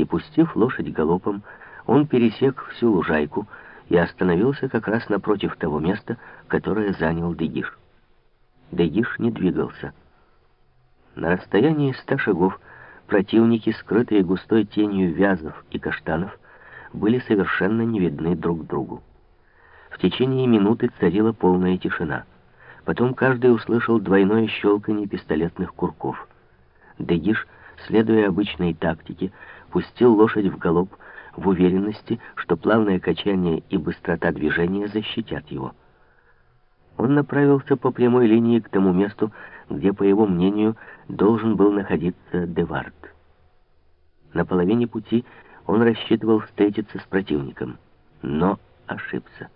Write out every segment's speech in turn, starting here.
и, пустив лошадь галопом, он пересек всю лужайку и остановился как раз напротив того места, которое занял Дегиш. Дегиш не двигался. На расстоянии ста шагов противники, скрытые густой тенью вязов и каштанов, были совершенно не видны друг другу. В течение минуты царила полная тишина. Потом каждый услышал двойное щелканье пистолетных курков. Дегиш, следуя обычной тактике, пустил лошадь в галоп в уверенности, что плавное качание и быстрота движения защитят его. Он направился по прямой линии к тому месту, где, по его мнению, должен был находиться Девард. На половине пути он рассчитывал встретиться с противником, но ошибся.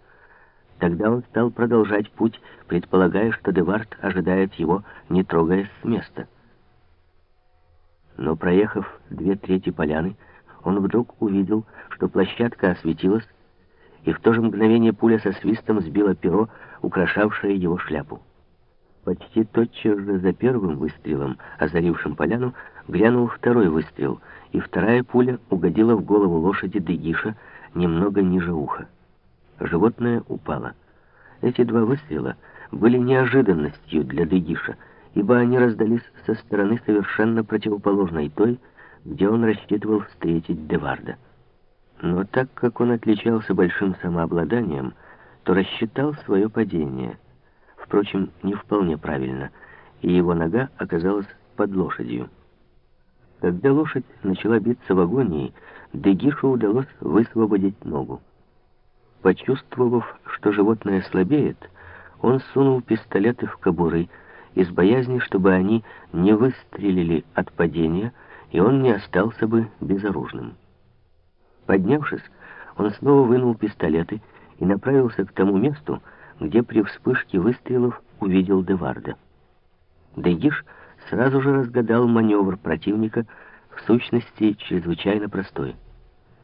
Тогда он стал продолжать путь, предполагая, что Девард ожидает его, не трогаясь с места. Но проехав две трети поляны, он вдруг увидел, что площадка осветилась, и в то же мгновение пуля со свистом сбила перо, украшавшее его шляпу. Почти тотчас же за первым выстрелом, озарившим поляну, грянул второй выстрел, и вторая пуля угодила в голову лошади Дегиша немного ниже уха. Животное упало. Эти два выстрела были неожиданностью для Дегиша, ибо они раздались со стороны совершенно противоположной той, где он рассчитывал встретить Деварда. Но так как он отличался большим самообладанием, то рассчитал свое падение. Впрочем, не вполне правильно, и его нога оказалась под лошадью. Когда лошадь начала биться в агонии, Дегишу удалось высвободить ногу. Почувствовав, что животное слабеет, он сунул пистолеты в кобуры, из боязни, чтобы они не выстрелили от падения, и он не остался бы безоружным. Поднявшись, он снова вынул пистолеты и направился к тому месту, где при вспышке выстрелов увидел Деварда. Дегиш сразу же разгадал маневр противника, в сущности, чрезвычайно простой.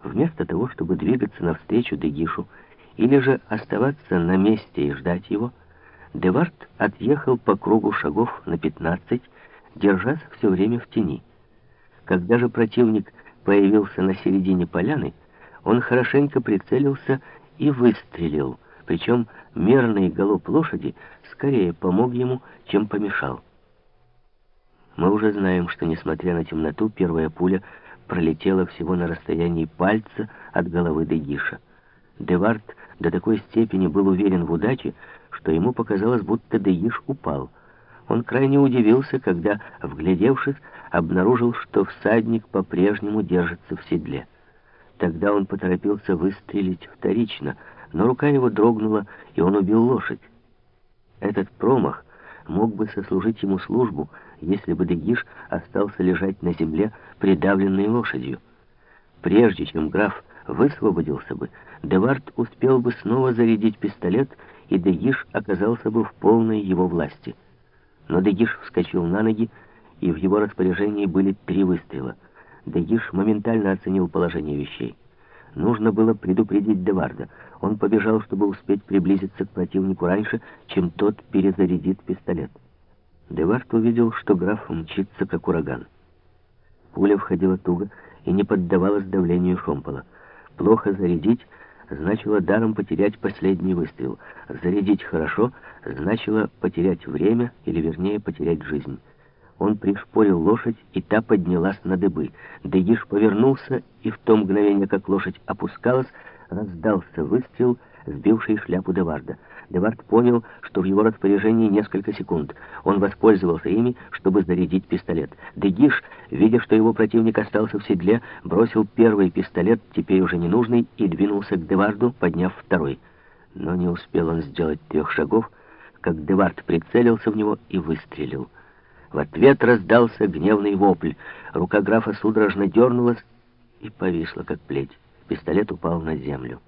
Вместо того, чтобы двигаться навстречу Дегишу или же оставаться на месте и ждать его, Девард отъехал по кругу шагов на 15, держась все время в тени. Когда же противник появился на середине поляны, он хорошенько прицелился и выстрелил, причем мерный галоп лошади скорее помог ему, чем помешал. Мы уже знаем, что, несмотря на темноту, первая пуля пролетела всего на расстоянии пальца от головы Дегиша. Девард до такой степени был уверен в удаче, что ему показалось, будто Деиш упал. Он крайне удивился, когда, вглядевшись, обнаружил, что всадник по-прежнему держится в седле. Тогда он поторопился выстрелить вторично, но рука его дрогнула, и он убил лошадь. Этот промах мог бы сослужить ему службу, если бы Дегиш остался лежать на земле, придавленной лошадью. Прежде чем граф высвободился бы, Девард успел бы снова зарядить пистолет, и Дегиш оказался бы в полной его власти. Но Дегиш вскочил на ноги, и в его распоряжении были три выстрела. Дегиш моментально оценил положение вещей. Нужно было предупредить Деварда. Он побежал, чтобы успеть приблизиться к противнику раньше, чем тот перезарядит пистолет. Девард увидел, что граф мчится, как ураган. Пуля входила туго и не поддавалась давлению шомпола. Плохо зарядить значило даром потерять последний выстрел. Зарядить хорошо значило потерять время, или вернее потерять жизнь. Он пришпорил лошадь, и та поднялась на дыбы. Дегиш повернулся, и в то мгновение, как лошадь опускалась, раздался выстрел, сбивший шляпу Деварда. Девард понял, что в его распоряжении несколько секунд. Он воспользовался ими, чтобы зарядить пистолет. Дегиш, видя, что его противник остался в седле, бросил первый пистолет, теперь уже ненужный, и двинулся к Деварду, подняв второй. Но не успел он сделать трех шагов, как Девард прицелился в него и выстрелил. В ответ раздался гневный вопль. Рука графа судорожно дернулась и повисла, как плеть. Пистолет упал на землю.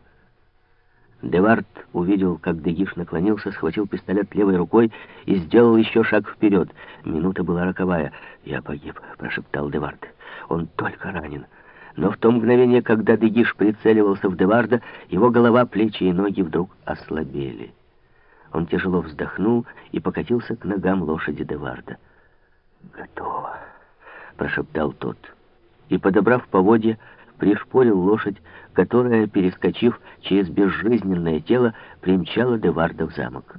Девард увидел, как Дегиш наклонился, схватил пистолет левой рукой и сделал еще шаг вперед. Минута была роковая. «Я погиб», — прошептал Девард. «Он только ранен». Но в то мгновение, когда Дегиш прицеливался в Деварда, его голова, плечи и ноги вдруг ослабели. Он тяжело вздохнул и покатился к ногам лошади Деварда. «Готово», — прошептал тот. И, подобрав поводья, пришпорил лошадь, которая, перескочив через безжизненное тело, примчала Деварда в замок.